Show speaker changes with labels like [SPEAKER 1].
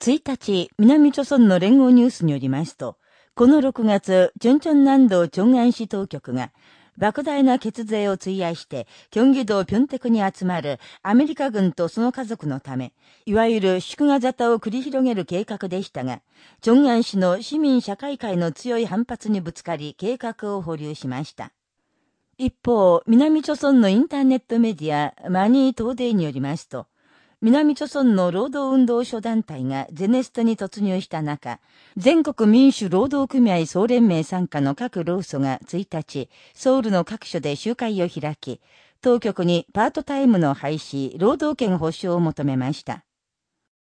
[SPEAKER 1] 1日、南朝村の連合ニュースによりますと、この6月、チョンチョン南道チョンアン市当局が、莫大な血税を費やして、キョンギ道ピョンテクに集まるアメリカ軍とその家族のため、いわゆる祝賀沙汰を繰り広げる計画でしたが、チョンアン市の市民社会会の強い反発にぶつかり、計画を保留しました。一方、南朝村のインターネットメディア、マニー東デイによりますと、南朝村の労働運動諸団体がゼネストに突入した中、全国民主労働組合総連盟参加の各労組が1日、ソウルの各所で集会を開き、当局にパートタイムの廃止、労働権保障を求めました。